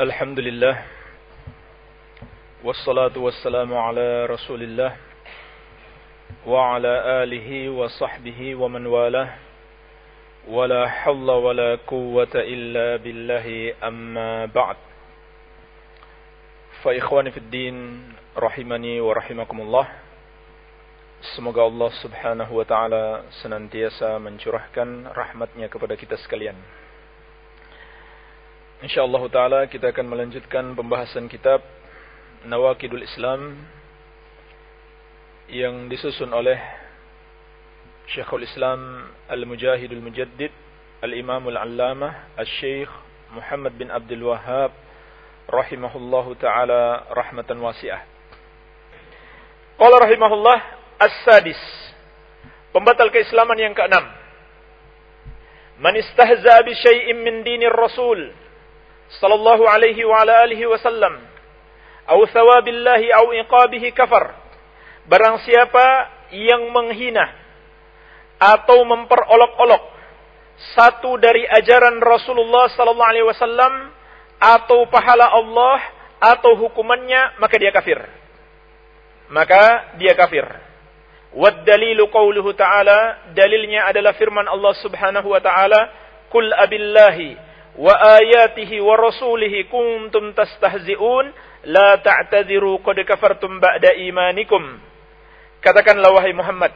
الحمد لله والصلاة والسلام على رسول الله وعلى آله وصحبه ومن والاه ولا حول ولا قوة إلا بالله أما بعد فإخواني في الدين رحمني ورحمكم الله Semoga Allah subhanahu wa ta'ala senantiasa mencurahkan rahmatnya kepada kita sekalian. InsyaAllah ta'ala kita akan melanjutkan pembahasan kitab Nawakidul Islam yang disusun oleh Syekhul Islam Al-Mujahidul Mujaddid Al-Imamul Allamah Al-Syekh Muhammad bin Abdul Wahab rahimahullahu ta'ala rahmatan wasi'ah. Qala rahimahullah As-sadis. Pembatal keislaman yang keenam. Man istahza bi syai'in min dinir Rasul sallallahu alaihi wa ala alihi wasallam au thawabillahi au iqabihi kafar. Barang siapa yang menghina atau memperolok-olok satu dari ajaran Rasulullah sallallahu alaihi wasallam atau pahala Allah atau hukumannya maka dia kafir. Maka dia kafir. Waddalilu qawluhu ta'ala, dalilnya adalah firman Allah Subhanahu wa ta'ala, "Kul abillahi wa ayatihi wa rasulihi kuntum tastahzi'un, la ta'tadiru qad kafartum ba'da imanikum." Katakanlah wahai Muhammad,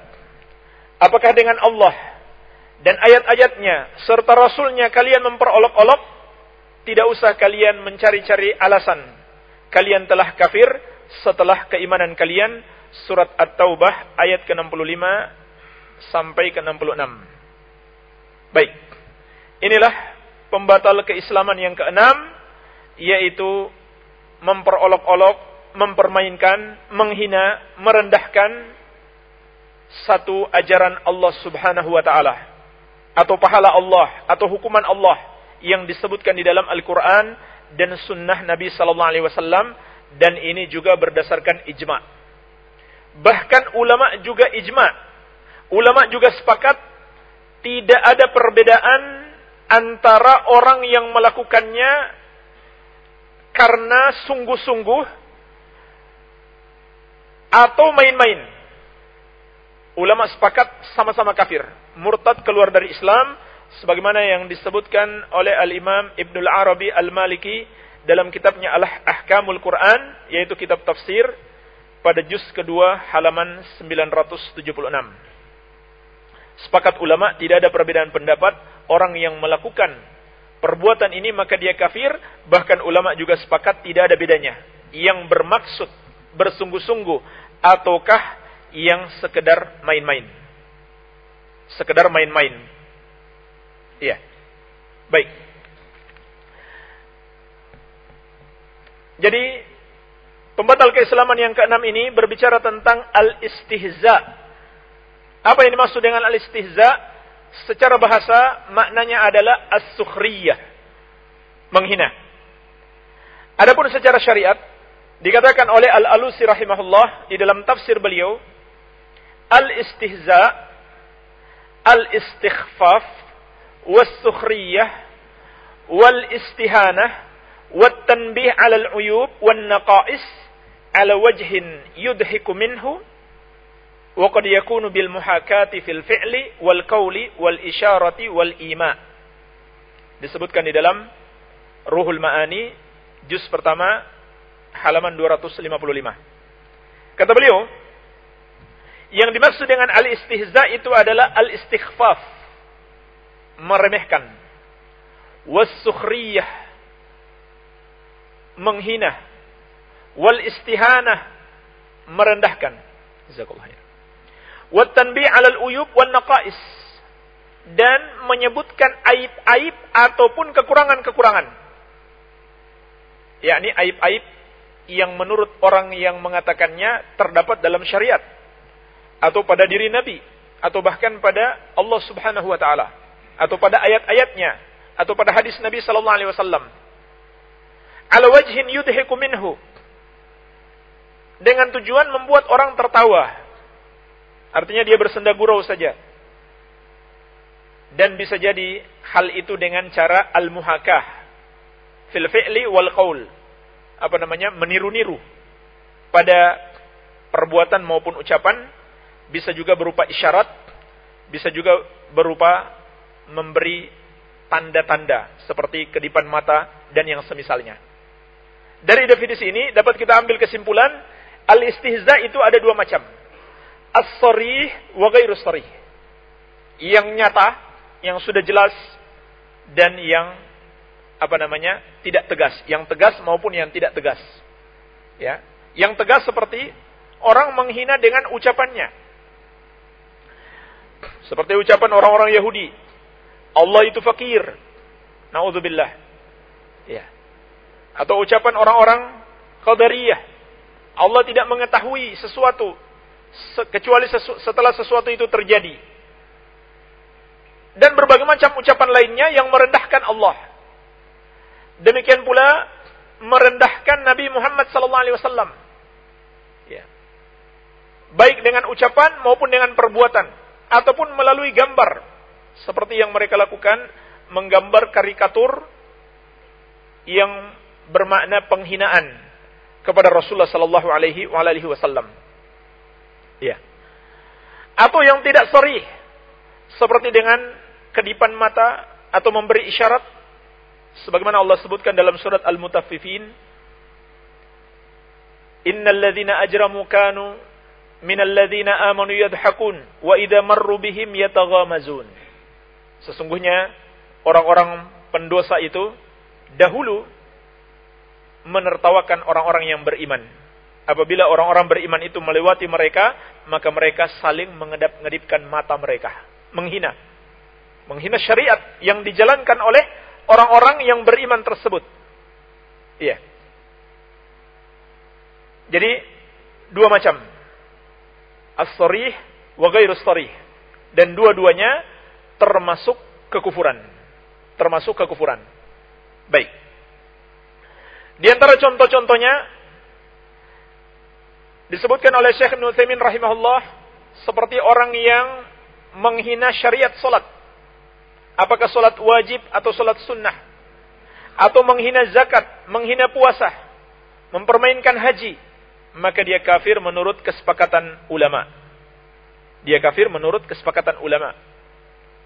apakah dengan Allah dan ayat-ayatnya serta rasulnya kalian memperolok-olok? Tidak usah kalian mencari-cari alasan. Kalian telah kafir setelah keimanan kalian surat At-Taubah ayat ke-65 sampai ke-66. Baik. Inilah pembatal keislaman yang keenam yaitu memperolok-olok, mempermainkan, menghina, merendahkan satu ajaran Allah Subhanahu wa taala atau pahala Allah atau hukuman Allah yang disebutkan di dalam Al-Qur'an dan sunnah Nabi sallallahu alaihi wasallam dan ini juga berdasarkan ijma' Bahkan ulama juga ijma. Ulama juga sepakat tidak ada perbedaan antara orang yang melakukannya karena sungguh-sungguh atau main-main. Ulama sepakat sama-sama kafir, murtad keluar dari Islam sebagaimana yang disebutkan oleh Al-Imam Ibnul Arabi Al-Maliki dalam kitabnya Al-Ahkamul Quran yaitu kitab tafsir pada juz kedua halaman 976. Sepakat ulama tidak ada perbedaan pendapat orang yang melakukan perbuatan ini maka dia kafir, bahkan ulama juga sepakat tidak ada bedanya. Yang bermaksud bersungguh-sungguh ataukah yang sekedar main-main. Sekedar main-main. Iya. Baik. Jadi Pembatal keislaman yang keenam ini berbicara tentang al-istihza. Apa yang dimaksud dengan al-istihza? Secara bahasa maknanya adalah as-sukhriyah. Menghina. Adapun secara syariat dikatakan oleh Al-Alusi rahimahullah di dalam tafsir beliau al-istihza al-istighfaf was-sukhriyah wal-istihanah wat-tanbih al-uyub wan-naqais ala wajhin yudhiku minhu wa qad yakunu bil muhakati fil fi'li wal wal wal disebutkan di dalam Ruhul Maani juz pertama halaman 255 kata beliau yang dimaksud dengan al-istihza itu adalah al-istighfaf meremehkan was menghina wal istihanah merendahkan. Jazakallahu wat tanbih 'alal uyub wan naqais dan menyebutkan aib-aib ataupun kekurangan-kekurangan. Yakni aib-aib yang menurut orang yang mengatakannya terdapat dalam syariat. Atau pada diri Nabi. Atau bahkan pada Allah Subhanahu wa taala. Atau pada ayat-ayatnya. Atau pada hadis Nabi sallallahu alaihi wasallam. Ala yudhiku minhu. Dengan tujuan membuat orang tertawa. Artinya dia bersenda gurau saja. Dan bisa jadi hal itu dengan cara al-muhakah. fil fi'li wal qaul. Apa namanya? meniru-niru pada perbuatan maupun ucapan bisa juga berupa isyarat, bisa juga berupa memberi tanda-tanda seperti kedipan mata dan yang semisalnya. Dari definisi ini dapat kita ambil kesimpulan al-istihza itu ada dua macam. As-sarih wa ghairu sarih. Yang nyata, yang sudah jelas dan yang apa namanya? tidak tegas, yang tegas maupun yang tidak tegas. Ya. Yang tegas seperti orang menghina dengan ucapannya. Seperti ucapan orang-orang Yahudi. Allah itu fakir. Nauzubillah. Ya. Atau ucapan orang-orang Qadariyah. Allah tidak mengetahui sesuatu kecuali sesu setelah sesuatu itu terjadi. Dan berbagai macam ucapan lainnya yang merendahkan Allah. Demikian pula merendahkan Nabi Muhammad wasallam. Ya. Baik dengan ucapan maupun dengan perbuatan ataupun melalui gambar seperti yang mereka lakukan menggambar karikatur yang bermakna penghinaan kepada Rasulullah sallallahu alaihi wasallam. Ya. Atau yang tidak sorry seperti dengan kedipan mata atau memberi isyarat. Sebagaimana Allah sebutkan dalam surat Al-Mutaffifin. Innal ladzina ajramu kanu minal ladzina amanu yadhakun. Wa idza marru bihim yataghamazun. Sesungguhnya orang-orang pendosa itu dahulu menertawakan orang-orang yang beriman. Apabila orang-orang beriman itu melewati mereka, maka mereka saling mengedap-ngedipkan mata mereka. Menghina. Menghina syariat yang dijalankan oleh orang-orang yang beriman tersebut. Iya. Jadi, dua macam. As-sarih wa ghairu sarih. Dan dua-duanya termasuk kekufuran. Termasuk kekufuran. Baik. Di antara contoh-contohnya disebutkan oleh Syekh Utsaimin rahimahullah seperti orang yang menghina syariat salat. Apakah salat wajib atau salat sunnah? Atau menghina zakat, menghina puasa, mempermainkan haji, maka dia kafir menurut kesepakatan ulama. Dia kafir menurut kesepakatan ulama.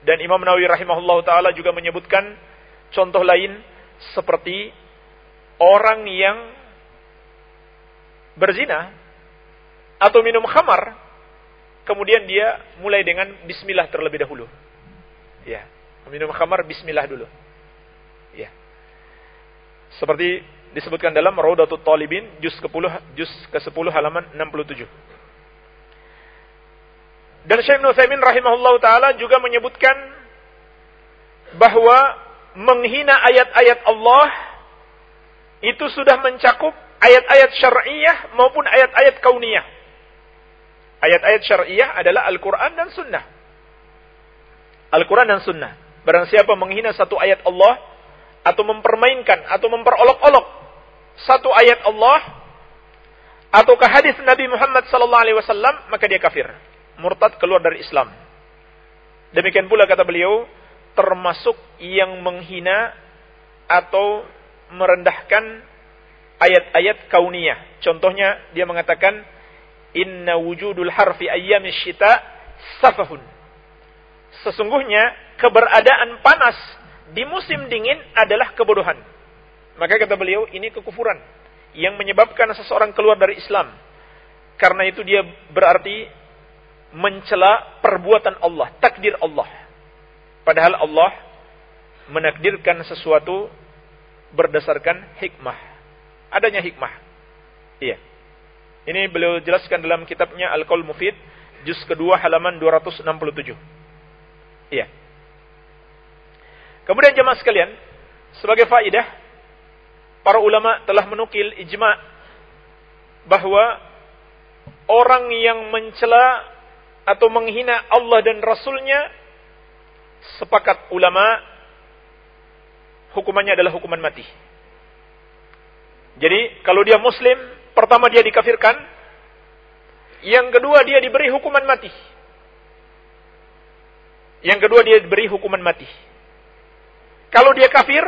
Dan Imam Nawawi rahimahullah taala juga menyebutkan contoh lain seperti orang yang berzina atau minum khamar kemudian dia mulai dengan bismillah terlebih dahulu. Ya, minum khamar bismillah dulu. Ya. Seperti disebutkan dalam Raudatul Talibin juz ke-10 juz ke-10 halaman 67. Dan Syekh Nuthaimin rahimahullah taala juga menyebutkan bahwa menghina ayat-ayat Allah itu sudah mencakup ayat-ayat syar'iyah maupun ayat-ayat kauniyah. Ayat-ayat syar'iyah adalah Al-Quran dan Sunnah. Al-Quran dan Sunnah. Barang siapa menghina satu ayat Allah, atau mempermainkan, atau memperolok-olok satu ayat Allah, atau ke hadis Nabi Muhammad SAW, maka dia kafir murtad keluar dari Islam. Demikian pula kata beliau, termasuk yang menghina atau merendahkan ayat-ayat kauniyah. Contohnya dia mengatakan inna wujudul harfi ayyamis syita safahun. Sesungguhnya keberadaan panas di musim dingin adalah kebodohan. Maka kata beliau ini kekufuran yang menyebabkan seseorang keluar dari Islam. Karena itu dia berarti mencela perbuatan Allah, takdir Allah. Padahal Allah menakdirkan sesuatu berdasarkan hikmah. Adanya hikmah. Iya. Ini beliau jelaskan dalam kitabnya Al-Qaul Mufid, juz kedua halaman 267. Iya. Kemudian jemaah sekalian, sebagai faidah, para ulama telah menukil ijma bahwa orang yang mencela atau menghina Allah dan Rasulnya, sepakat ulama hukumannya adalah hukuman mati. Jadi kalau dia muslim, pertama dia dikafirkan, yang kedua dia diberi hukuman mati. Yang kedua dia diberi hukuman mati. Kalau dia kafir,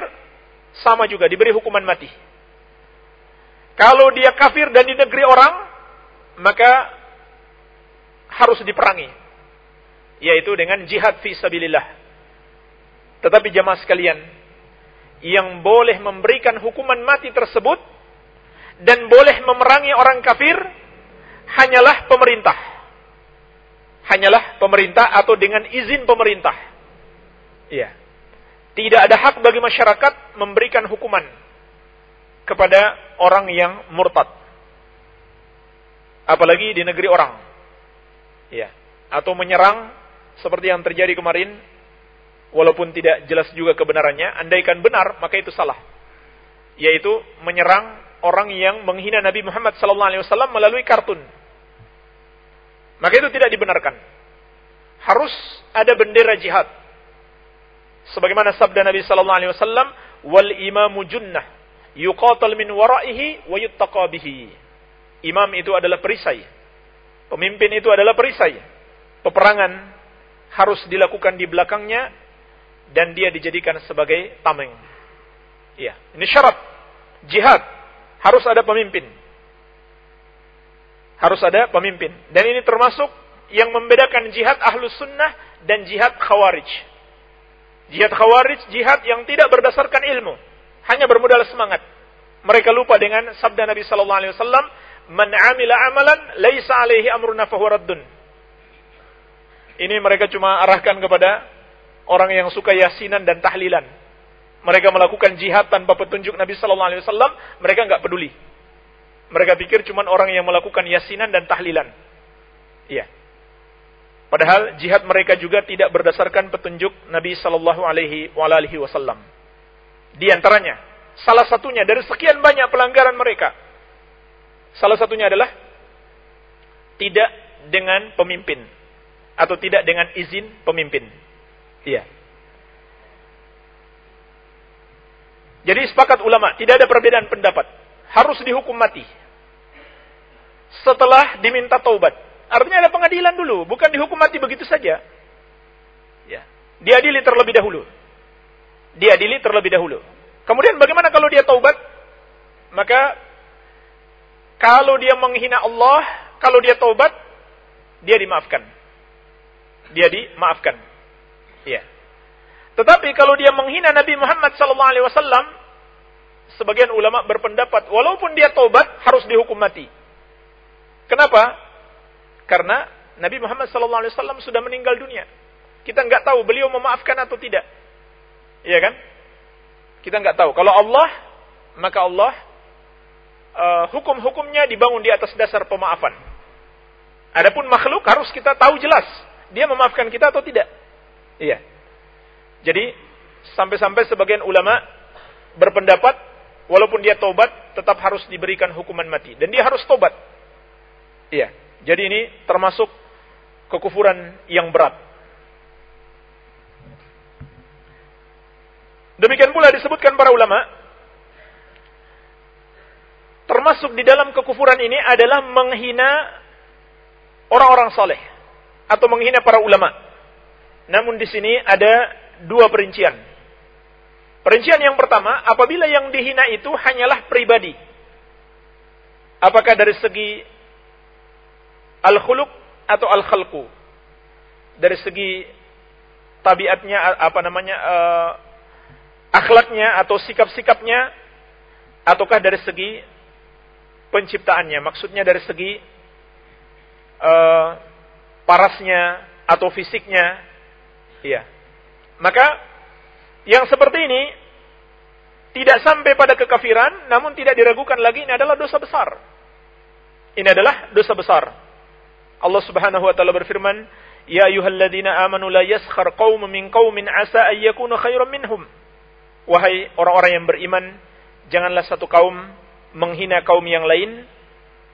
sama juga diberi hukuman mati. Kalau dia kafir dan di negeri orang, maka harus diperangi. Yaitu dengan jihad fi sabilillah. Tetapi jamaah sekalian, yang boleh memberikan hukuman mati tersebut dan boleh memerangi orang kafir hanyalah pemerintah. Hanyalah pemerintah atau dengan izin pemerintah. Iya. Tidak ada hak bagi masyarakat memberikan hukuman kepada orang yang murtad. Apalagi di negeri orang. Ya. Atau menyerang seperti yang terjadi kemarin walaupun tidak jelas juga kebenarannya, andaikan benar maka itu salah. Yaitu menyerang orang yang menghina Nabi Muhammad SAW melalui kartun. Maka itu tidak dibenarkan. Harus ada bendera jihad. Sebagaimana sabda Nabi SAW, wal imamu junnah yuqatal min waraihi wa yuttaqa bihi. Imam itu adalah perisai. Pemimpin itu adalah perisai. Peperangan harus dilakukan di belakangnya dan dia dijadikan sebagai tameng. Iya, ini syarat jihad harus ada pemimpin. Harus ada pemimpin. Dan ini termasuk yang membedakan jihad ahlus sunnah dan jihad khawarij. Jihad khawarij, jihad yang tidak berdasarkan ilmu hanya bermodal semangat. Mereka lupa dengan sabda Nabi sallallahu alaihi wasallam, "Man 'amila 'amalan laisa 'alaihi amruna fahuwa raddun." Ini mereka cuma arahkan kepada orang yang suka yasinan dan tahlilan. Mereka melakukan jihad tanpa petunjuk Nabi sallallahu alaihi wasallam, mereka enggak peduli. Mereka pikir cuma orang yang melakukan yasinan dan tahlilan. Iya. Padahal jihad mereka juga tidak berdasarkan petunjuk Nabi sallallahu alaihi wasallam. Di antaranya, salah satunya dari sekian banyak pelanggaran mereka. Salah satunya adalah tidak dengan pemimpin atau tidak dengan izin pemimpin. Iya. Jadi sepakat ulama, tidak ada perbedaan pendapat. Harus dihukum mati. Setelah diminta taubat. Artinya ada pengadilan dulu, bukan dihukum mati begitu saja. Ya. Diadili terlebih dahulu diadili terlebih dahulu. Kemudian bagaimana kalau dia taubat? Maka kalau dia menghina Allah, kalau dia taubat, dia dimaafkan. Dia dimaafkan. Iya. Tetapi kalau dia menghina Nabi Muhammad sallallahu alaihi wasallam, sebagian ulama berpendapat walaupun dia taubat harus dihukum mati. Kenapa? Karena Nabi Muhammad sallallahu alaihi wasallam sudah meninggal dunia. Kita nggak tahu beliau memaafkan atau tidak. Iya kan? Kita nggak tahu. Kalau Allah, maka Allah uh, hukum-hukumnya dibangun di atas dasar pemaafan. Adapun makhluk harus kita tahu jelas dia memaafkan kita atau tidak. Iya. Jadi sampai-sampai sebagian ulama berpendapat walaupun dia tobat tetap harus diberikan hukuman mati dan dia harus tobat. Iya. Jadi ini termasuk kekufuran yang berat. Demikian pula disebutkan para ulama, termasuk di dalam kekufuran ini adalah menghina orang-orang saleh atau menghina para ulama. Namun di sini ada dua perincian. Perincian yang pertama, apabila yang dihina itu hanyalah pribadi. Apakah dari segi al-khuluq atau al-khalqu? Dari segi tabiatnya apa namanya uh, akhlaknya atau sikap-sikapnya ataukah dari segi penciptaannya maksudnya dari segi uh, parasnya atau fisiknya iya maka yang seperti ini tidak sampai pada kekafiran namun tidak diragukan lagi ini adalah dosa besar ini adalah dosa besar Allah Subhanahu wa taala berfirman ya ayyuhalladzina amanu la yaskhar qaumun min qaumin asa ayyakunu khairan minhum Wahai orang-orang yang beriman, janganlah satu kaum menghina kaum yang lain.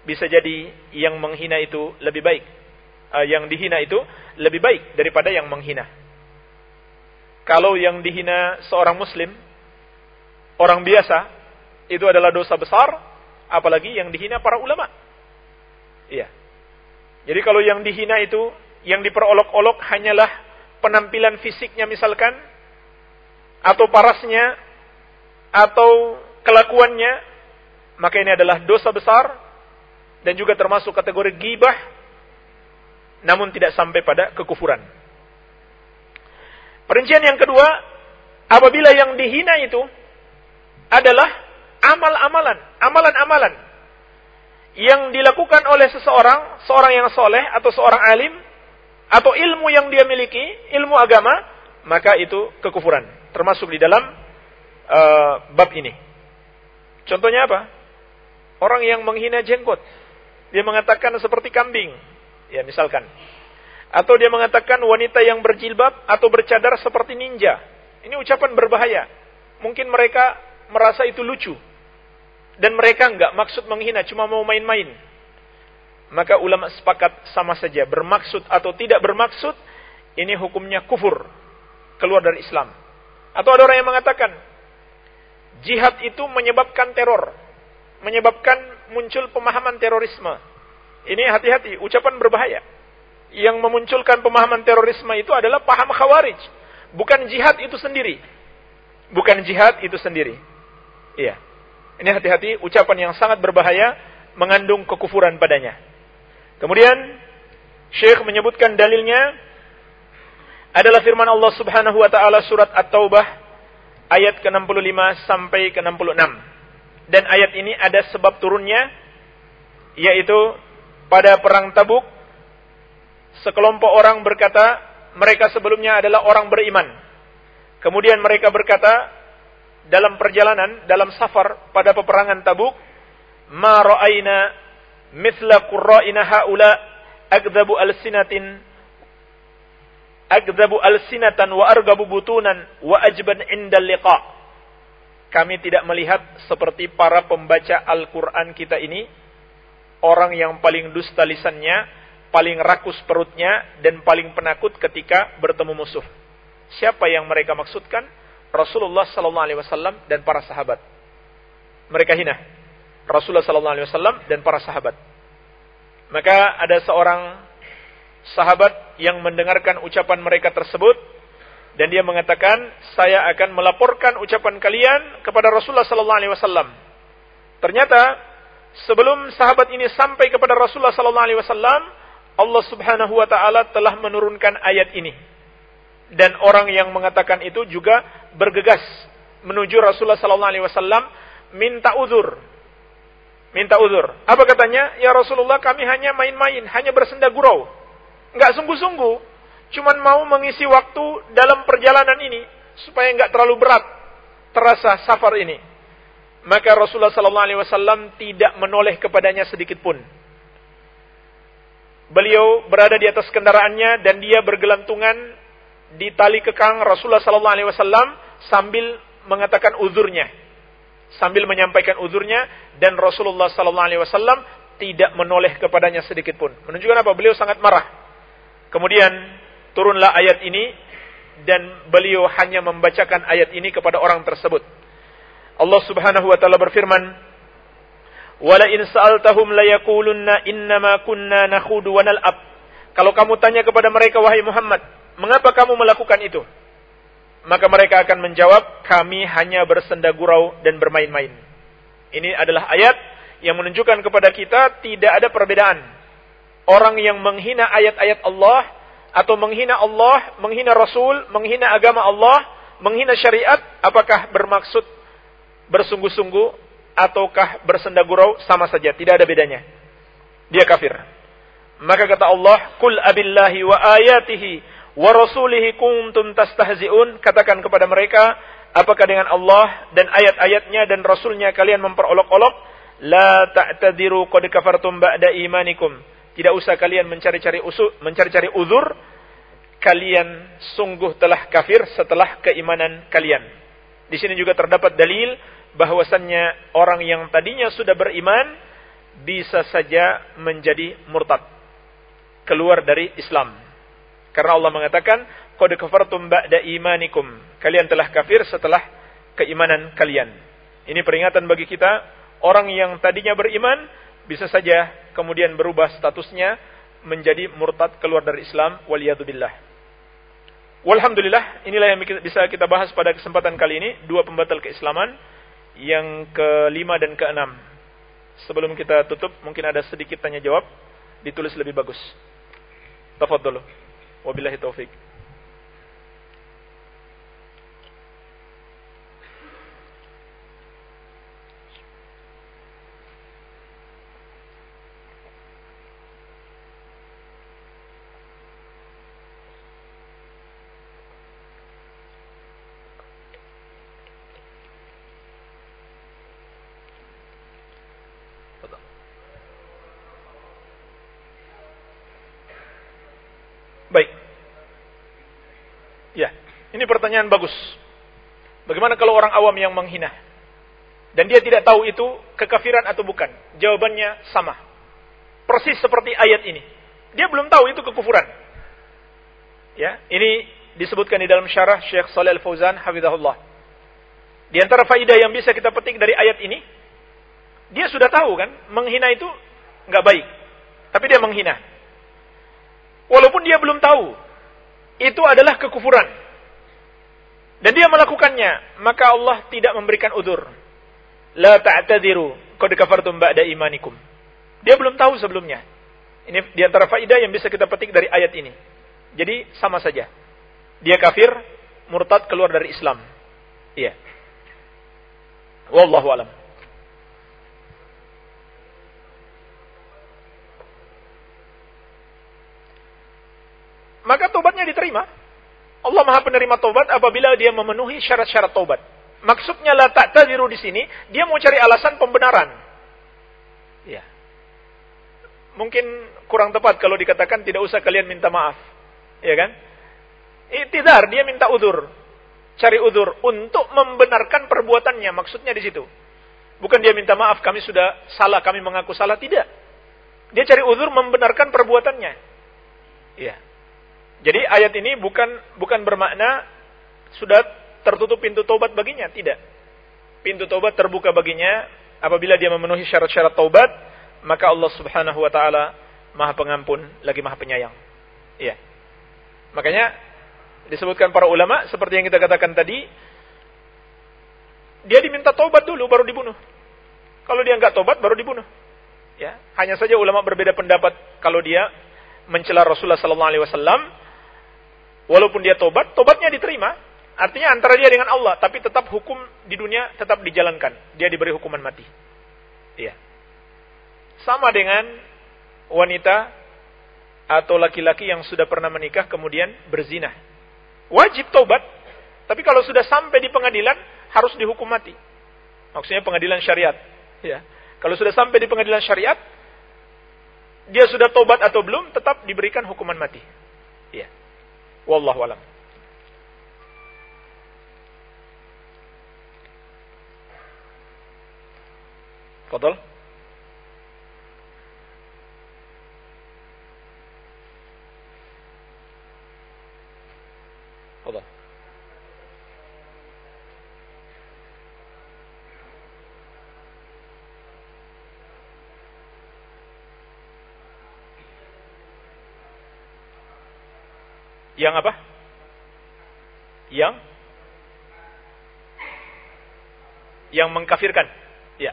Bisa jadi yang menghina itu lebih baik. Uh, yang dihina itu lebih baik daripada yang menghina. Kalau yang dihina seorang muslim, orang biasa, itu adalah dosa besar, apalagi yang dihina para ulama. Iya. Jadi kalau yang dihina itu, yang diperolok-olok hanyalah penampilan fisiknya misalkan, atau parasnya atau kelakuannya, maka ini adalah dosa besar dan juga termasuk kategori gibah, namun tidak sampai pada kekufuran. Perincian yang kedua, apabila yang dihina itu adalah amal-amalan, amalan-amalan yang dilakukan oleh seseorang, seorang yang soleh atau seorang alim, atau ilmu yang dia miliki, ilmu agama, maka itu kekufuran. Termasuk di dalam uh, bab ini. Contohnya apa? Orang yang menghina jenggot. Dia mengatakan seperti kambing. Ya misalkan. Atau dia mengatakan wanita yang berjilbab atau bercadar seperti ninja. Ini ucapan berbahaya. Mungkin mereka merasa itu lucu. Dan mereka enggak maksud menghina, cuma mau main-main. Maka ulama sepakat sama saja. Bermaksud atau tidak bermaksud ini hukumnya kufur. Keluar dari Islam. Atau ada orang yang mengatakan jihad itu menyebabkan teror. Menyebabkan muncul pemahaman terorisme. Ini hati-hati ucapan berbahaya yang memunculkan pemahaman terorisme itu adalah paham khawarij. Bukan jihad itu sendiri. Bukan jihad itu sendiri. Iya. Ini hati-hati ucapan yang sangat berbahaya mengandung kekufuran padanya. Kemudian Syekh menyebutkan dalilnya adalah firman Allah Subhanahu wa taala surat At-Taubah ayat ke-65 sampai ke-66. Dan ayat ini ada sebab turunnya yaitu pada perang Tabuk sekelompok orang berkata mereka sebelumnya adalah orang beriman. Kemudian mereka berkata dalam perjalanan dalam safar pada peperangan Tabuk ma ra'aina mithla qurra'ina haula agdzabu alsinatin agdzabu alsinatan wa argabu butunan wa ajban indal liqa kami tidak melihat seperti para pembaca Al-Qur'an kita ini orang yang paling dusta lisannya paling rakus perutnya dan paling penakut ketika bertemu musuh siapa yang mereka maksudkan Rasulullah sallallahu alaihi wasallam dan para sahabat mereka hina Rasulullah sallallahu alaihi wasallam dan para sahabat. Maka ada seorang sahabat yang mendengarkan ucapan mereka tersebut dan dia mengatakan, "Saya akan melaporkan ucapan kalian kepada Rasulullah sallallahu alaihi wasallam." Ternyata sebelum sahabat ini sampai kepada Rasulullah sallallahu alaihi wasallam, Allah Subhanahu wa taala telah menurunkan ayat ini. Dan orang yang mengatakan itu juga bergegas menuju Rasulullah wasallam minta uzur minta uzur. Apa katanya? Ya Rasulullah kami hanya main-main, hanya bersenda gurau. Enggak sungguh-sungguh. Cuman mau mengisi waktu dalam perjalanan ini. Supaya enggak terlalu berat. Terasa safar ini. Maka Rasulullah Wasallam tidak menoleh kepadanya sedikit pun. Beliau berada di atas kendaraannya dan dia bergelantungan di tali kekang Rasulullah Sallallahu Alaihi Wasallam sambil mengatakan uzurnya sambil menyampaikan uzurnya dan Rasulullah sallallahu alaihi wasallam tidak menoleh kepadanya sedikit pun. Menunjukkan apa? Beliau sangat marah. Kemudian turunlah ayat ini dan beliau hanya membacakan ayat ini kepada orang tersebut. Allah Subhanahu wa taala berfirman, "Wala in sa'altahum la yaqulunna innama kunna nakhudu wa nal'ab." Kalau kamu tanya kepada mereka wahai Muhammad, mengapa kamu melakukan itu? Maka mereka akan menjawab, kami hanya bersenda gurau dan bermain-main. Ini adalah ayat yang menunjukkan kepada kita tidak ada perbedaan. Orang yang menghina ayat-ayat Allah atau menghina Allah, menghina Rasul, menghina agama Allah, menghina syariat, apakah bermaksud bersungguh-sungguh ataukah bersenda gurau sama saja, tidak ada bedanya. Dia kafir. Maka kata Allah, "Kul abillahi wa ayatihi wa rasulihi kuntum tastahzi'un. Katakan kepada mereka apakah dengan Allah dan ayat-ayatnya dan rasulnya kalian memperolok-olok? La ta'tadiru qad kafartum ba'da imanikum. Tidak usah kalian mencari-cari usul mencari-cari uzur. Kalian sungguh telah kafir setelah keimanan kalian. Di sini juga terdapat dalil bahwasannya orang yang tadinya sudah beriman bisa saja menjadi murtad keluar dari Islam karena Allah mengatakan, "Qad kafartum ba'da imanikum." Kalian telah kafir setelah keimanan kalian. Ini peringatan bagi kita, orang yang tadinya beriman bisa saja kemudian berubah statusnya menjadi murtad keluar dari Islam waliyadzubillah. Walhamdulillah, inilah yang bisa kita bahas pada kesempatan kali ini, dua pembatal keislaman yang kelima dan keenam. Sebelum kita tutup, mungkin ada sedikit tanya jawab, ditulis lebih bagus. Tafadhalu. Wabillahi taufik. Pertanyaan bagus. Bagaimana kalau orang awam yang menghina? Dan dia tidak tahu itu kekafiran atau bukan. Jawabannya sama. Persis seperti ayat ini. Dia belum tahu itu kekufuran. Ya, ini disebutkan di dalam syarah Syekh Shalih Al-Fauzan hafizahullah. Di antara faidah yang bisa kita petik dari ayat ini, dia sudah tahu kan, menghina itu nggak baik. Tapi dia menghina. Walaupun dia belum tahu, itu adalah kekufuran dan dia melakukannya, maka Allah tidak memberikan udur. La ta'tadiru qad kafartum ba'da imanikum. Dia belum tahu sebelumnya. Ini di antara faidah yang bisa kita petik dari ayat ini. Jadi sama saja. Dia kafir, murtad keluar dari Islam. Iya. Wallahu alam. Maka tobatnya diterima. Allah Maha penerima taubat apabila dia memenuhi syarat-syarat taubat. Maksudnya la ta'tadiru di sini, dia mau cari alasan pembenaran. Ya. Mungkin kurang tepat kalau dikatakan tidak usah kalian minta maaf. Ya kan? Iktidar, dia minta udur. Cari udur untuk membenarkan perbuatannya, maksudnya di situ. Bukan dia minta maaf, kami sudah salah, kami mengaku salah, tidak. Dia cari udur membenarkan perbuatannya. Ya. Jadi ayat ini bukan bukan bermakna sudah tertutup pintu taubat baginya, tidak. Pintu taubat terbuka baginya apabila dia memenuhi syarat-syarat taubat, maka Allah Subhanahu wa taala Maha Pengampun lagi Maha Penyayang. Iya. Makanya disebutkan para ulama seperti yang kita katakan tadi, dia diminta taubat dulu baru dibunuh. Kalau dia nggak taubat baru dibunuh. Ya, hanya saja ulama berbeda pendapat kalau dia mencela Rasulullah sallallahu alaihi wasallam Walaupun dia tobat, tobatnya diterima. Artinya antara dia dengan Allah, tapi tetap hukum di dunia tetap dijalankan. Dia diberi hukuman mati. Iya. Sama dengan wanita atau laki-laki yang sudah pernah menikah kemudian berzina. Wajib tobat, tapi kalau sudah sampai di pengadilan harus dihukum mati. Maksudnya pengadilan syariat. Ya. Kalau sudah sampai di pengadilan syariat, dia sudah tobat atau belum, tetap diberikan hukuman mati. Iya. Wallahu alam. Fadal. Fadal. Yang apa? Yang yang mengkafirkan. Ya.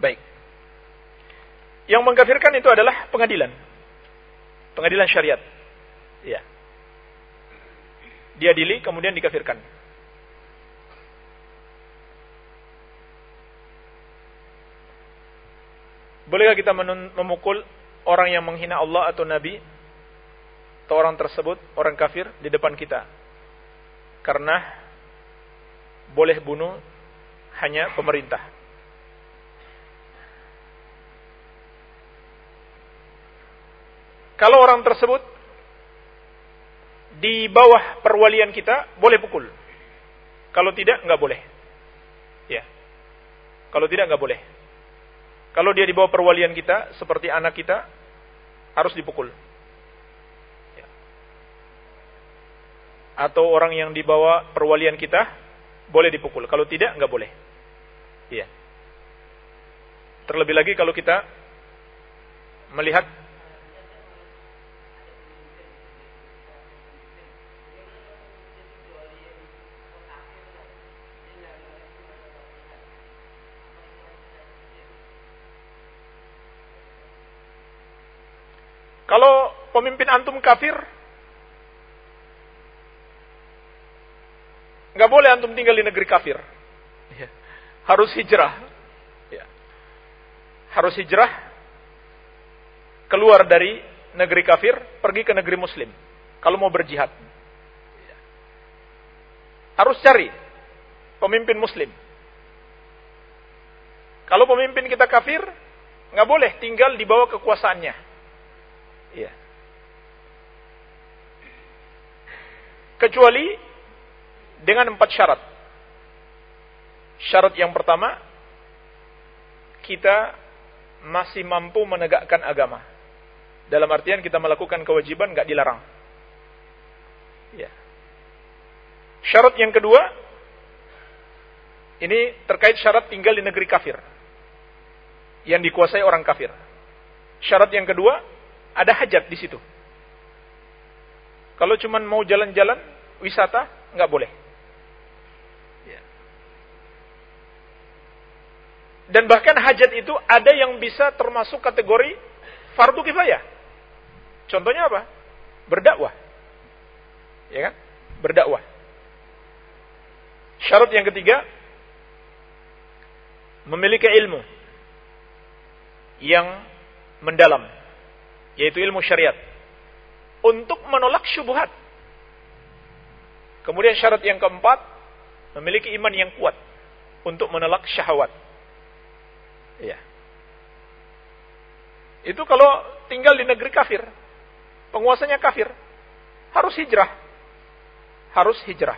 Baik. Yang mengkafirkan itu adalah pengadilan. Pengadilan syariat. Ya. Dia dili kemudian dikafirkan. Bolehkah kita memukul orang yang menghina Allah atau Nabi atau orang tersebut orang kafir di depan kita. Karena boleh bunuh hanya pemerintah. Kalau orang tersebut di bawah perwalian kita boleh pukul. Kalau tidak nggak boleh. Ya. Kalau tidak nggak boleh kalau dia di bawah perwalian kita, seperti anak kita, harus dipukul. Ya. Atau orang yang di bawah perwalian kita, boleh dipukul. Kalau tidak, nggak boleh. Iya. Terlebih lagi kalau kita melihat Kalau pemimpin antum kafir, nggak boleh antum tinggal di negeri kafir. Ya. Harus hijrah. Ya. Harus hijrah keluar dari negeri kafir, pergi ke negeri muslim. Kalau mau berjihad. Ya. Harus cari pemimpin muslim. Kalau pemimpin kita kafir, nggak boleh tinggal di bawah kekuasaannya. Iya. Kecuali dengan empat syarat. Syarat yang pertama, kita masih mampu menegakkan agama. Dalam artian kita melakukan kewajiban nggak dilarang. Ya. Syarat yang kedua, ini terkait syarat tinggal di negeri kafir yang dikuasai orang kafir. Syarat yang kedua, ada hajat di situ. Kalau cuma mau jalan-jalan, wisata, nggak boleh. Ya. Dan bahkan hajat itu ada yang bisa termasuk kategori fardu kifayah. Contohnya apa? Berdakwah. Ya kan? Berdakwah. Syarat yang ketiga, memiliki ilmu yang mendalam, yaitu ilmu syariat, untuk menolak syubhat. Kemudian syarat yang keempat, memiliki iman yang kuat untuk menolak syahwat. Ya. Itu kalau tinggal di negeri kafir, penguasanya kafir, harus hijrah. Harus hijrah.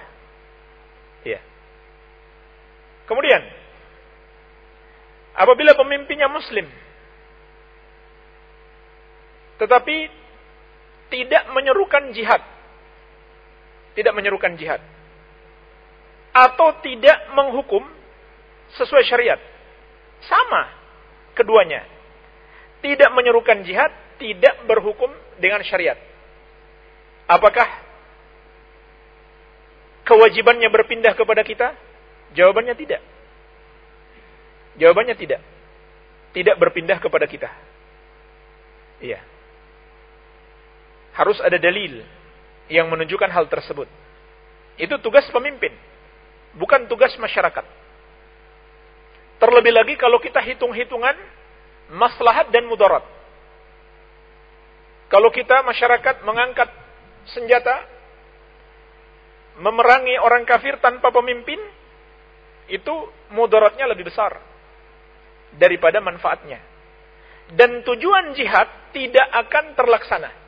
Ya. Kemudian, apabila pemimpinnya muslim, tetapi tidak menyerukan jihad. Tidak menyerukan jihad. Atau tidak menghukum sesuai syariat. Sama keduanya. Tidak menyerukan jihad, tidak berhukum dengan syariat. Apakah kewajibannya berpindah kepada kita? Jawabannya tidak. Jawabannya tidak. Tidak berpindah kepada kita. Iya. Harus ada dalil yang menunjukkan hal tersebut. Itu tugas pemimpin, bukan tugas masyarakat. Terlebih lagi kalau kita hitung-hitungan maslahat dan mudarat. Kalau kita masyarakat mengangkat senjata, memerangi orang kafir tanpa pemimpin, itu mudaratnya lebih besar daripada manfaatnya. Dan tujuan jihad tidak akan terlaksana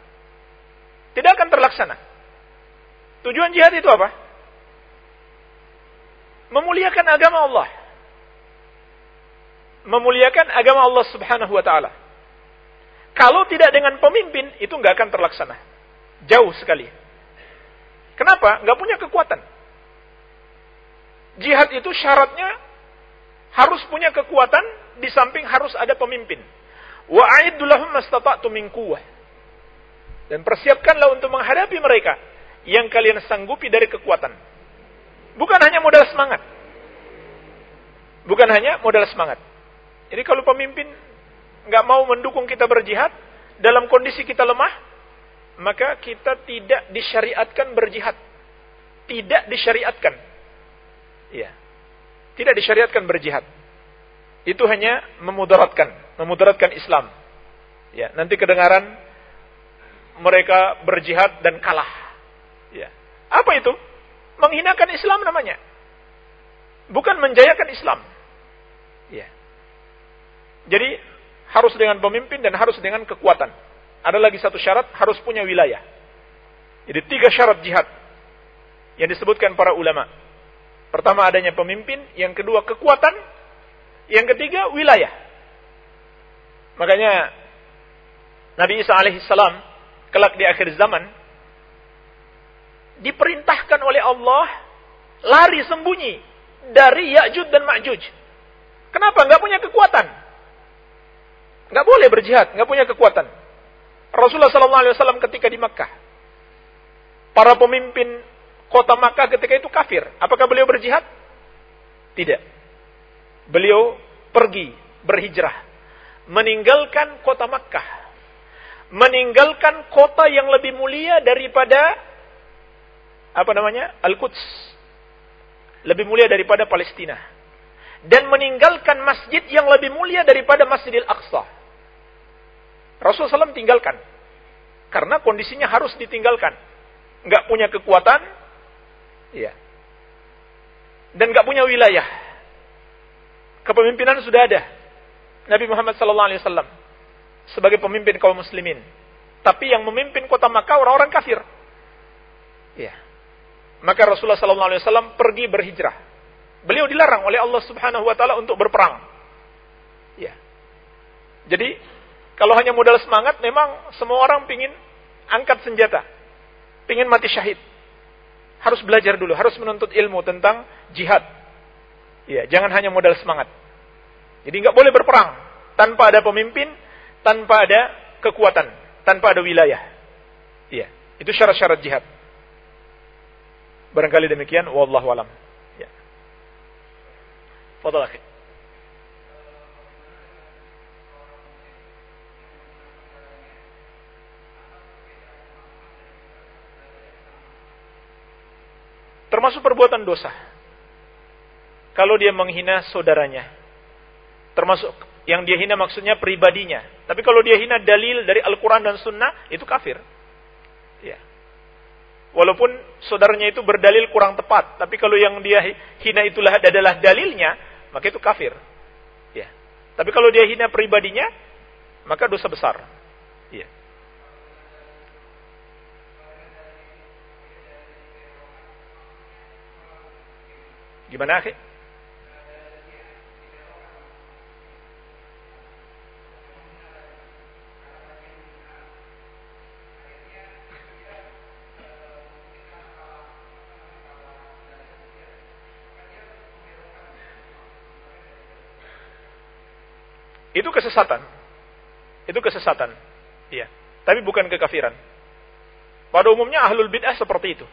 tidak akan terlaksana. Tujuan jihad itu apa? Memuliakan agama Allah. Memuliakan agama Allah Subhanahu wa taala. Kalau tidak dengan pemimpin, itu nggak akan terlaksana. Jauh sekali. Kenapa? Nggak punya kekuatan. Jihad itu syaratnya harus punya kekuatan, di samping harus ada pemimpin. Wa lahum mastata'tu min. Dan persiapkanlah untuk menghadapi mereka yang kalian sanggupi dari kekuatan. Bukan hanya modal semangat. Bukan hanya modal semangat. Jadi kalau pemimpin nggak mau mendukung kita berjihad dalam kondisi kita lemah, maka kita tidak disyariatkan berjihad. Tidak disyariatkan. Iya. Tidak disyariatkan berjihad. Itu hanya memudaratkan, memudaratkan Islam. Ya, nanti kedengaran mereka berjihad dan kalah. Ya. Apa itu? Menghinakan Islam namanya. Bukan menjayakan Islam. Ya. Jadi harus dengan pemimpin dan harus dengan kekuatan. Ada lagi satu syarat, harus punya wilayah. Jadi tiga syarat jihad yang disebutkan para ulama. Pertama adanya pemimpin, yang kedua kekuatan, yang ketiga wilayah. Makanya Nabi Isa alaihissalam kelak di akhir zaman diperintahkan oleh Allah lari sembunyi dari Ya'juj dan Ma'juj. Kenapa? Nggak punya kekuatan. Nggak boleh berjihad, nggak punya kekuatan. Rasulullah SAW ketika di Makkah, para pemimpin kota Makkah ketika itu kafir. Apakah beliau berjihad? Tidak. Beliau pergi berhijrah, meninggalkan kota Makkah meninggalkan kota yang lebih mulia daripada apa namanya? Al-Quds. Lebih mulia daripada Palestina. Dan meninggalkan masjid yang lebih mulia daripada Masjidil Aqsa. Rasulullah SAW tinggalkan. Karena kondisinya harus ditinggalkan. Nggak punya kekuatan. Iya. Dan nggak punya wilayah. Kepemimpinan sudah ada. Nabi Muhammad SAW sebagai pemimpin kaum muslimin. Tapi yang memimpin kota Makkah orang-orang kafir. Iya. Maka Rasulullah SAW pergi berhijrah. Beliau dilarang oleh Allah Subhanahu Wa Taala untuk berperang. Ya. Jadi kalau hanya modal semangat, memang semua orang pingin angkat senjata, pingin mati syahid. Harus belajar dulu, harus menuntut ilmu tentang jihad. Ya, jangan hanya modal semangat. Jadi nggak boleh berperang tanpa ada pemimpin, tanpa ada kekuatan, tanpa ada wilayah. Iya, itu syarat-syarat jihad. Barangkali demikian, wallahu alam. Ya. Fadal akhi. Termasuk perbuatan dosa. Kalau dia menghina saudaranya. Termasuk yang dia hina maksudnya pribadinya. Tapi kalau dia hina dalil dari Al-Quran dan Sunnah, itu kafir. Ya. Walaupun saudaranya itu berdalil kurang tepat, tapi kalau yang dia hina itulah adalah dalilnya, maka itu kafir. Ya. Tapi kalau dia hina pribadinya, maka dosa besar. Ya. Gimana, akhir? Itu kesesatan. Itu kesesatan. Iya. Tapi bukan kekafiran. Pada umumnya ahlul bid'ah seperti itu.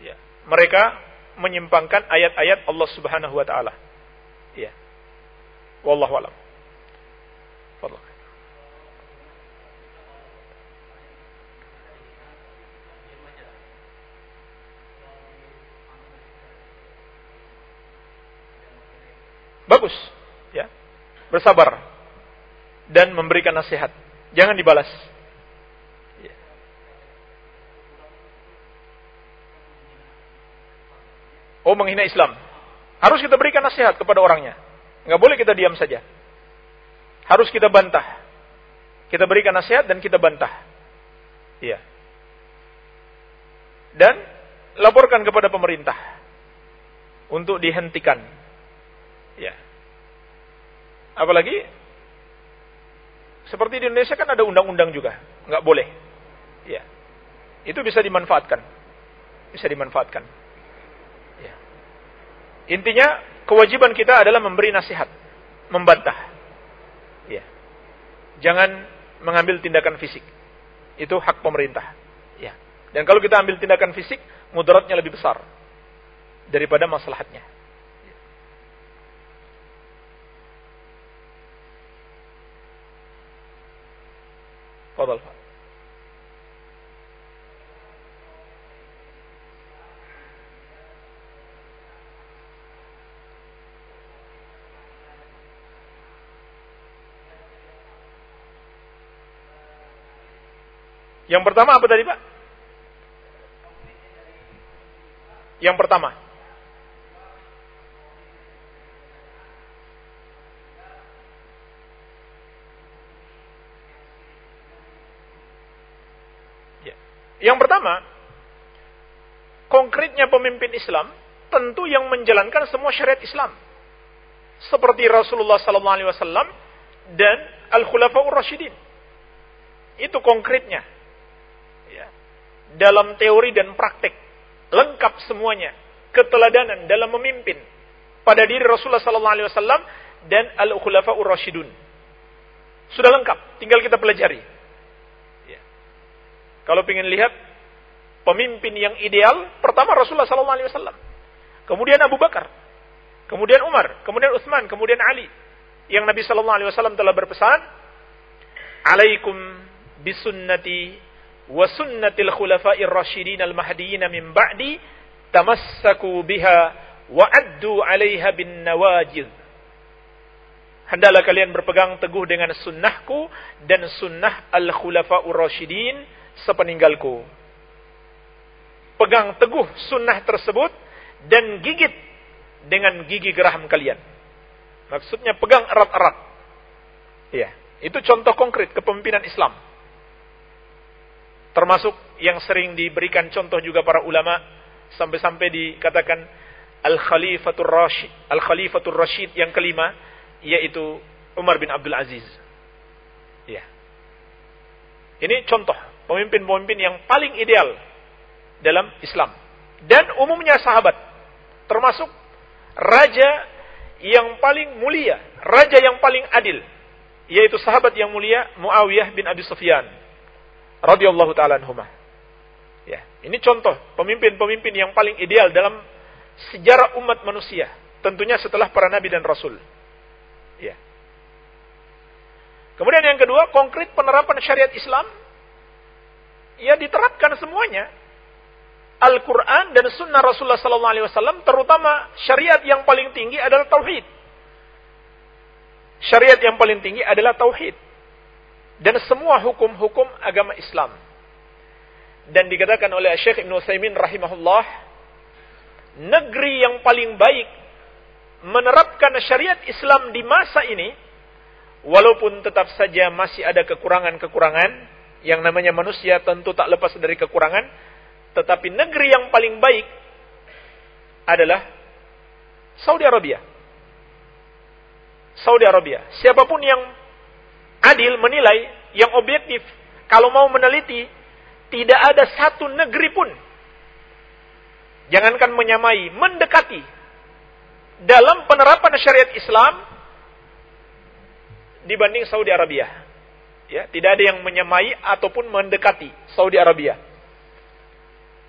Ya. Mereka menyimpangkan ayat-ayat Allah Subhanahu wa taala. Iya. Wallahu alam. Fadlan. Bagus bersabar dan memberikan nasihat. Jangan dibalas. Oh menghina Islam. Harus kita berikan nasihat kepada orangnya. Nggak boleh kita diam saja. Harus kita bantah. Kita berikan nasihat dan kita bantah. Iya. Dan laporkan kepada pemerintah untuk dihentikan. Ya. Apalagi seperti di Indonesia kan ada undang-undang juga, nggak boleh. Ya, itu bisa dimanfaatkan, bisa dimanfaatkan. Ya. Intinya kewajiban kita adalah memberi nasihat, membantah. Ya. Jangan mengambil tindakan fisik. Itu hak pemerintah. Ya. Dan kalau kita ambil tindakan fisik, mudaratnya lebih besar daripada maslahatnya. Fadal. Yang pertama apa tadi Pak? Yang pertama. Yang pertama, konkretnya pemimpin Islam tentu yang menjalankan semua syariat Islam. Seperti Rasulullah SAW dan Al-Khulafaur Rashidin. Itu konkretnya. Ya. Dalam teori dan praktek. Lengkap semuanya. Keteladanan dalam memimpin. Pada diri Rasulullah SAW dan Al-Khulafaur Rashidun. Sudah lengkap. Tinggal kita pelajari. Kalau ingin lihat pemimpin yang ideal, pertama Rasulullah SAW. Kemudian Abu Bakar. Kemudian Umar. Kemudian Utsman. Kemudian Ali. Yang Nabi SAW telah berpesan, Alaikum bisunnati wa sunnatil khulafa'ir rasyidin al-mahdiyyin min ba'di tamassaku biha wa addu 'alaiha bin nawajid Hendaklah kalian berpegang teguh dengan sunnahku dan sunnah al-khulafa'ur rasyidin sepeninggalku. Pegang teguh sunnah tersebut dan gigit dengan gigi geraham kalian. Maksudnya pegang erat-erat. Ya, itu contoh konkret kepemimpinan Islam. Termasuk yang sering diberikan contoh juga para ulama sampai-sampai dikatakan al-khalifatur rasyid, al-khalifatur rasyid yang kelima yaitu Umar bin Abdul Aziz. Ya. Ini contoh pemimpin-pemimpin yang paling ideal dalam Islam dan umumnya sahabat termasuk raja yang paling mulia, raja yang paling adil yaitu sahabat yang mulia Muawiyah bin Abi Sufyan radhiyallahu taala anhumah. Ya, ini contoh pemimpin-pemimpin yang paling ideal dalam sejarah umat manusia, tentunya setelah para nabi dan rasul. Ya. Kemudian yang kedua, konkret penerapan syariat Islam ya diterapkan semuanya. Al-Quran dan Sunnah Rasulullah Wasallam, terutama syariat yang paling tinggi adalah tauhid. Syariat yang paling tinggi adalah tauhid dan semua hukum-hukum agama Islam. Dan dikatakan oleh Syekh Ibn Utsaimin rahimahullah, negeri yang paling baik menerapkan syariat Islam di masa ini, walaupun tetap saja masih ada kekurangan-kekurangan, yang namanya manusia tentu tak lepas dari kekurangan, tetapi negeri yang paling baik adalah Saudi Arabia. Saudi Arabia. Siapa pun yang adil menilai, yang objektif, kalau mau meneliti, tidak ada satu negeri pun. Jangankan menyamai, mendekati dalam penerapan syariat Islam dibanding Saudi Arabia. Ya, tidak ada yang menyamai ataupun mendekati Saudi Arabia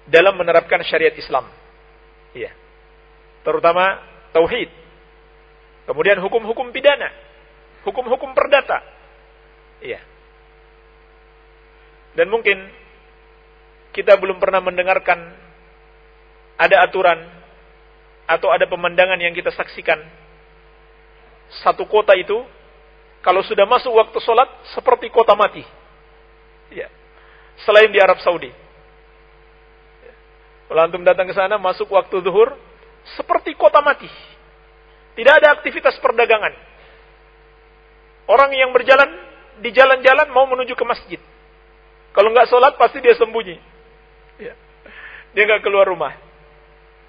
dalam menerapkan syariat Islam. Ya. Terutama tauhid. Kemudian hukum-hukum pidana, hukum-hukum perdata. Iya. Dan mungkin kita belum pernah mendengarkan ada aturan atau ada pemandangan yang kita saksikan. Satu kota itu, kalau sudah masuk waktu sholat, seperti kota mati. Ya. Selain di Arab Saudi. Antum datang ke sana, masuk waktu zuhur, seperti kota mati. Tidak ada aktivitas perdagangan. Orang yang berjalan di jalan-jalan mau menuju ke masjid. Kalau nggak sholat, pasti dia sembunyi. Ya. Dia nggak keluar rumah.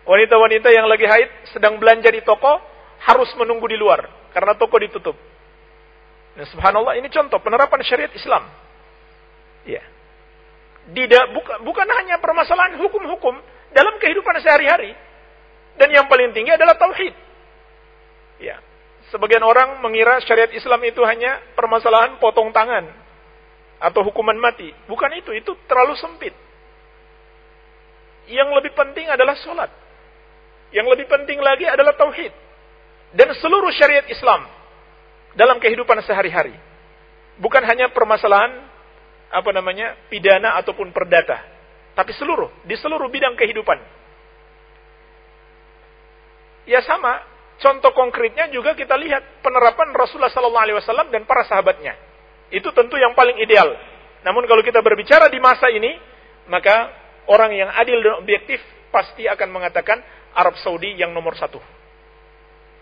Wanita-wanita yang lagi haid sedang belanja di toko harus menunggu di luar karena toko ditutup. Nah, subhanallah ini contoh penerapan syariat Islam. Ya. Tidak bukan bukan hanya permasalahan hukum-hukum dalam kehidupan sehari-hari. Dan yang paling tinggi adalah tauhid. Ya. Sebagian orang mengira syariat Islam itu hanya permasalahan potong tangan atau hukuman mati. Bukan itu, itu terlalu sempit. Yang lebih penting adalah sholat. Yang lebih penting lagi adalah tauhid dan seluruh syariat Islam dalam kehidupan sehari-hari. Bukan hanya permasalahan apa namanya pidana ataupun perdata, tapi seluruh di seluruh bidang kehidupan. Ya sama, contoh konkretnya juga kita lihat penerapan Rasulullah Sallallahu Alaihi Wasallam dan para sahabatnya. Itu tentu yang paling ideal. Namun kalau kita berbicara di masa ini, maka orang yang adil dan objektif pasti akan mengatakan Arab Saudi yang nomor satu.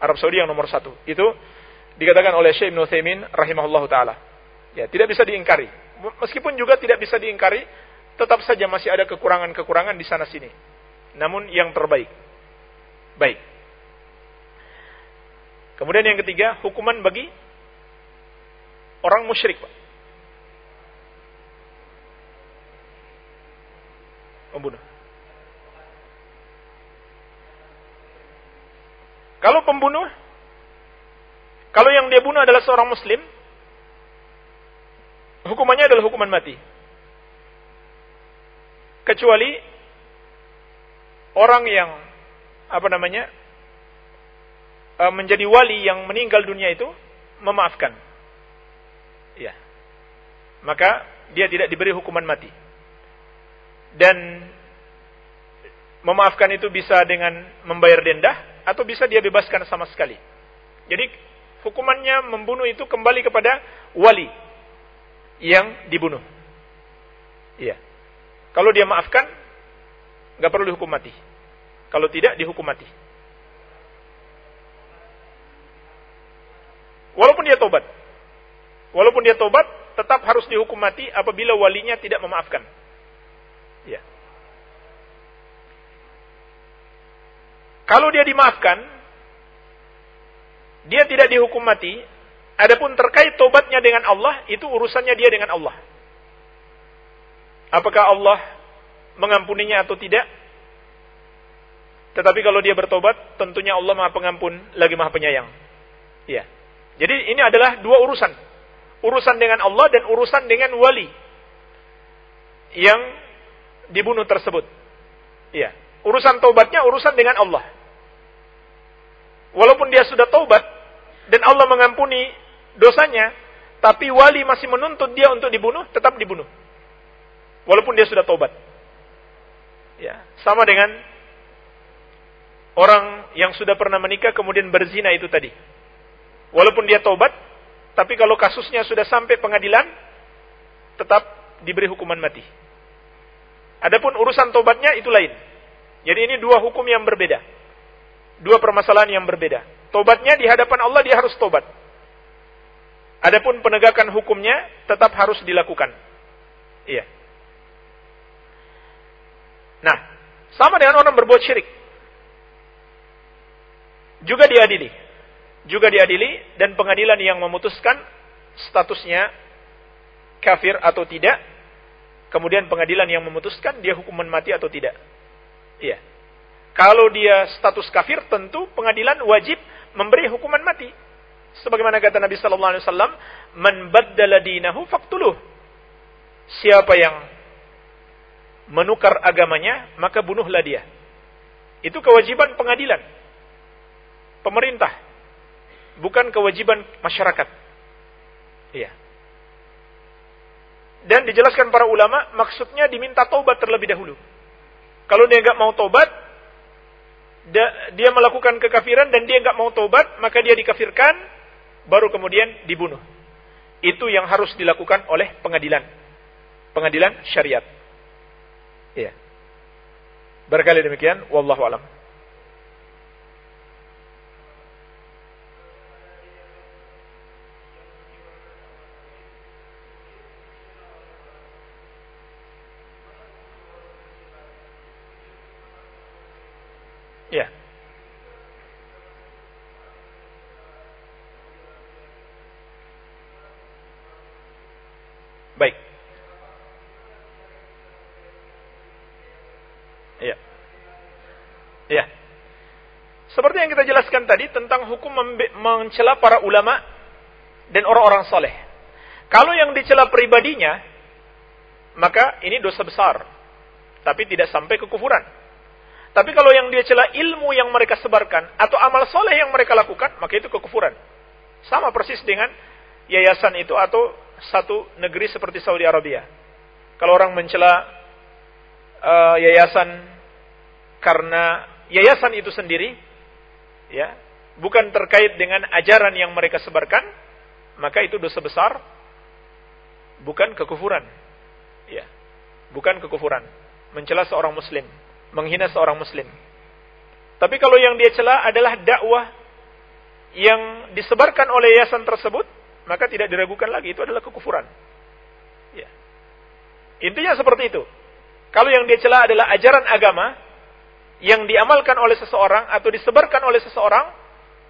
Arab Saudi yang nomor satu. Itu dikatakan oleh Syekh Ibn Uthaymin rahimahullah ta'ala. Ya, tidak bisa diingkari. Meskipun juga tidak bisa diingkari, tetap saja masih ada kekurangan-kekurangan di sana sini. Namun yang terbaik. Baik. Kemudian yang ketiga, hukuman bagi orang musyrik, Pak. Membunuh. Kalau pembunuh, kalau yang dia bunuh adalah seorang muslim, hukumannya adalah hukuman mati. Kecuali orang yang apa namanya eh, menjadi wali yang meninggal dunia itu memaafkan. Ya. Maka dia tidak diberi hukuman mati. Dan memaafkan itu bisa dengan membayar denda atau bisa dia bebaskan sama sekali. Jadi hukumannya membunuh itu kembali kepada wali yang dibunuh. Iya. Kalau dia maafkan, nggak perlu dihukum mati. Kalau tidak, dihukum mati. Walaupun dia tobat. Walaupun dia tobat, tetap harus dihukum mati apabila walinya tidak memaafkan. Ya. Kalau dia dimaafkan, dia tidak dihukum mati. Adapun terkait tobatnya dengan Allah, itu urusannya dia dengan Allah. Apakah Allah mengampuninya atau tidak? Tetapi kalau dia bertobat, tentunya Allah Maha Pengampun lagi Maha Penyayang. Ya. Jadi ini adalah dua urusan. Urusan dengan Allah dan urusan dengan wali yang dibunuh tersebut. Ya. Urusan taubatnya urusan dengan Allah. Walaupun dia sudah taubat dan Allah mengampuni dosanya, tapi wali masih menuntut dia untuk dibunuh, tetap dibunuh. Walaupun dia sudah taubat. Ya, sama dengan orang yang sudah pernah menikah kemudian berzina itu tadi. Walaupun dia taubat, tapi kalau kasusnya sudah sampai pengadilan, tetap diberi hukuman mati. Adapun urusan taubatnya itu lain. Jadi ini dua hukum yang berbeda. Dua permasalahan yang berbeda. Taubatnya di hadapan Allah dia harus taubat. Adapun penegakan hukumnya tetap harus dilakukan. Iya. Nah, sama dengan orang berbuat syirik. Juga diadili juga diadili dan pengadilan yang memutuskan statusnya kafir atau tidak. Kemudian pengadilan yang memutuskan dia hukuman mati atau tidak. Iya. Kalau dia status kafir tentu pengadilan wajib memberi hukuman mati. Sebagaimana kata Nabi sallallahu alaihi wasallam, "Man baddala dinahu faqtuluh." Siapa yang menukar agamanya, maka bunuhlah dia. Itu kewajiban pengadilan. Pemerintah bukan kewajiban masyarakat. Iya. Dan dijelaskan para ulama, maksudnya diminta taubat terlebih dahulu. Kalau dia nggak mau taubat, dia melakukan kekafiran dan dia nggak mau taubat, maka dia dikafirkan, baru kemudian dibunuh. Itu yang harus dilakukan oleh pengadilan. Pengadilan syariat. Iya. Barangkali demikian, wallahu alam. Ya. Baik. Ya. Ya. Seperti yang kita jelaskan tadi tentang hukum mencela para ulama dan orang-orang soleh. Kalau yang dicela pribadinya, maka ini dosa besar. Tapi tidak sampai kekufuran. Tapi kalau yang dia celah ilmu yang mereka sebarkan atau amal soleh yang mereka lakukan, maka itu kekufuran. Sama persis dengan yayasan itu atau satu negeri seperti Saudi Arabia. Kalau orang mencela uh, yayasan karena yayasan itu sendiri, ya, bukan terkait dengan ajaran yang mereka sebarkan, maka itu dosa besar, bukan kekufuran. Ya, bukan kekufuran. Mencela seorang muslim menghina seorang muslim. Tapi kalau yang dia cela adalah dakwah yang disebarkan oleh yayasan tersebut, maka tidak diragukan lagi itu adalah kekufuran. Ya. Intinya seperti itu. Kalau yang dia cela adalah ajaran agama yang diamalkan oleh seseorang atau disebarkan oleh seseorang,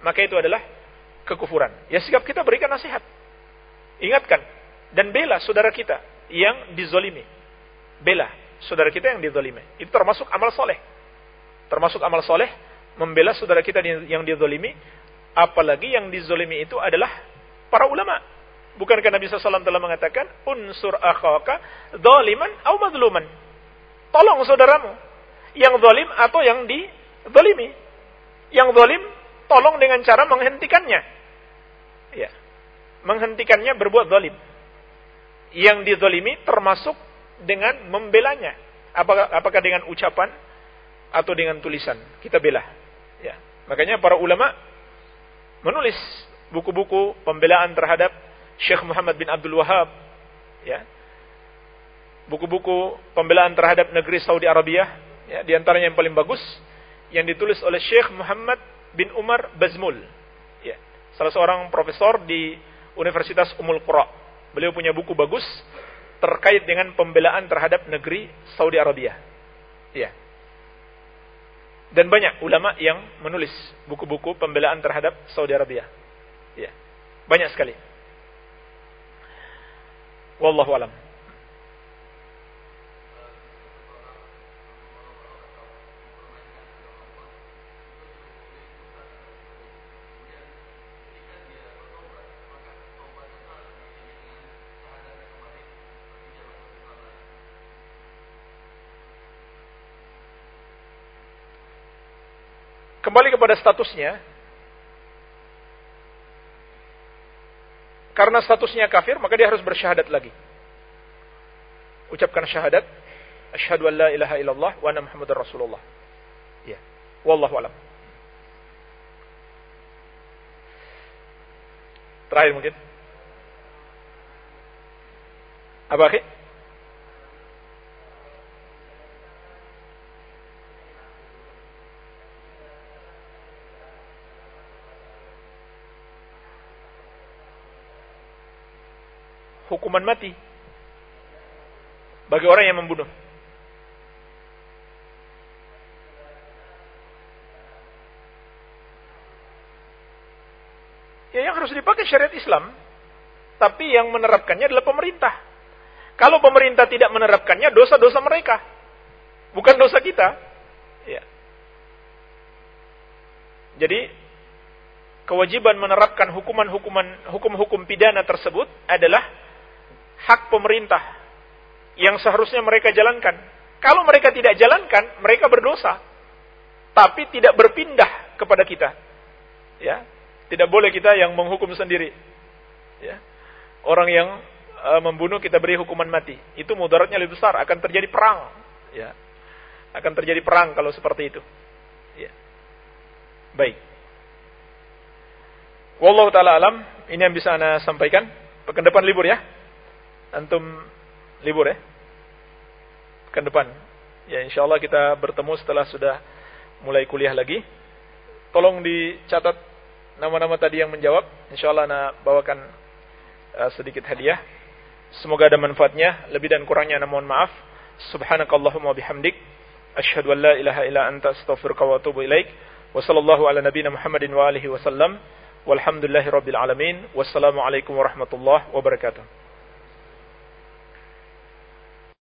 maka itu adalah kekufuran. Ya sikap kita berikan nasihat. Ingatkan dan bela saudara kita yang dizolimi. Bela saudara kita yang dizalimi. Itu termasuk amal soleh. Termasuk amal soleh, membela saudara kita yang dizalimi, apalagi yang dizalimi itu adalah para ulama. Bukankah Nabi SAW telah mengatakan, unsur akhaka zaliman au mazluman. Tolong saudaramu, yang zalim atau yang dizalimi. Yang zalim, tolong dengan cara menghentikannya. Ya. Menghentikannya berbuat zalim. yang dizalimi termasuk dengan membelanya. Apakah, apakah dengan ucapan atau dengan tulisan kita bela. Ya. Makanya para ulama menulis buku-buku pembelaan terhadap Syekh Muhammad bin Abdul Wahab. Ya. Buku-buku pembelaan terhadap negeri Saudi Arabia. Ya, di antaranya yang paling bagus yang ditulis oleh Syekh Muhammad bin Umar Bazmul. Ya. Salah seorang profesor di Universitas Umul Qura. Beliau punya buku bagus terkait dengan pembelaan terhadap negeri Saudi Arabia. Ya. Dan banyak ulama yang menulis buku-buku pembelaan terhadap Saudi Arabia. Ya. Banyak sekali. Wallahu alam. Kembali kepada statusnya. Karena statusnya kafir, maka dia harus bersyahadat lagi. Ucapkan syahadat. Asyhadu an la ilaha illallah wa anna Muhammadar Rasulullah. Ya. Wallahu alam. Terakhir mungkin. Apa akhir? Hukuman mati bagi orang yang membunuh. Ya yang harus dipakai syariat Islam, tapi yang menerapkannya adalah pemerintah. Kalau pemerintah tidak menerapkannya, dosa-dosa mereka, bukan dosa kita. Ya. Jadi kewajiban menerapkan hukuman-hukuman hukum-hukum pidana tersebut adalah hak pemerintah yang seharusnya mereka jalankan. Kalau mereka tidak jalankan, mereka berdosa. Tapi tidak berpindah kepada kita. Ya, tidak boleh kita yang menghukum sendiri. Ya. Orang yang uh, membunuh kita beri hukuman mati. Itu mudaratnya lebih besar, akan terjadi perang. Ya. Akan terjadi perang kalau seperti itu. Ya. Baik. Wallahu taala alam, ini yang bisa Anda sampaikan. Pekan depan libur ya antum libur ya? Pekan depan. Ya insya Allah kita bertemu setelah sudah mulai kuliah lagi. Tolong dicatat nama-nama tadi yang menjawab. Insya Allah ana bawakan uh, sedikit hadiah. Semoga ada manfaatnya. Lebih dan kurangnya ana mohon maaf. Subhanakallahumma bihamdik. Asyhadu an la ilaha illa anta astaghfiruka wa atubu ilaik. Wa sallallahu ala nabiyyina Muhammadin wa alihi wasallam. Walhamdulillahi rabbil alamin. Wassalamualaikum warahmatullahi wabarakatuh.